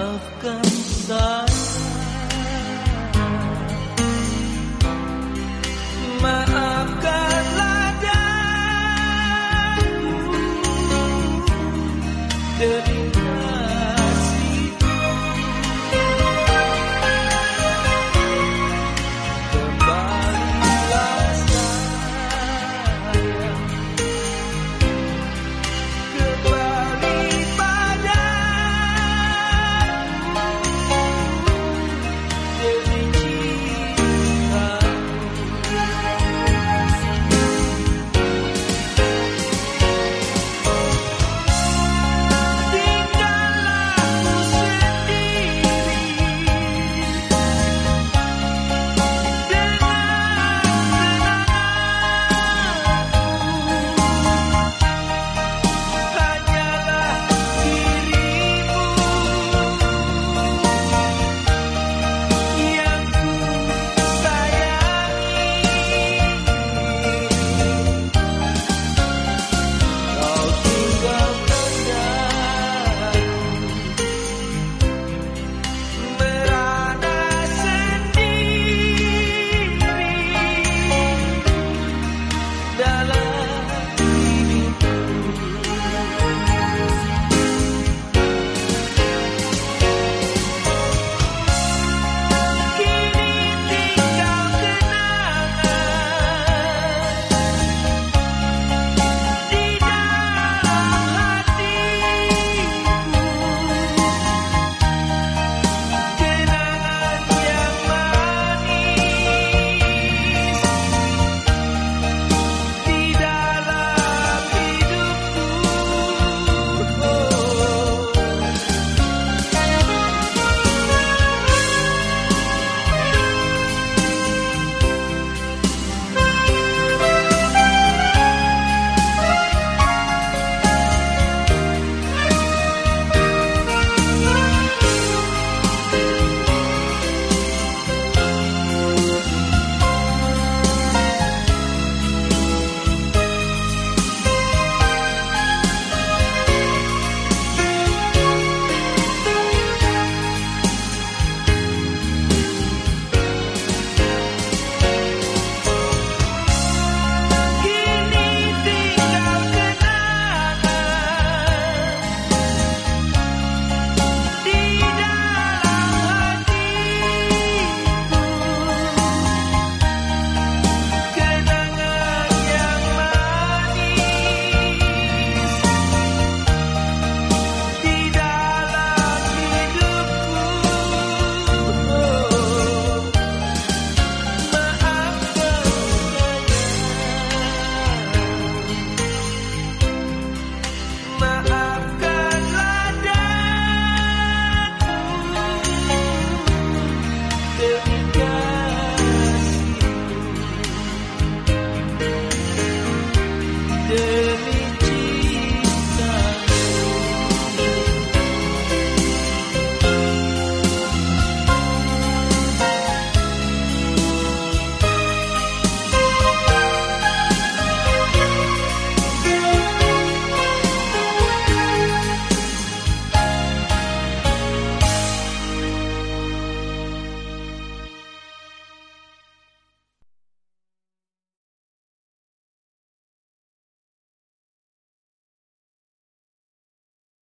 maafkan saya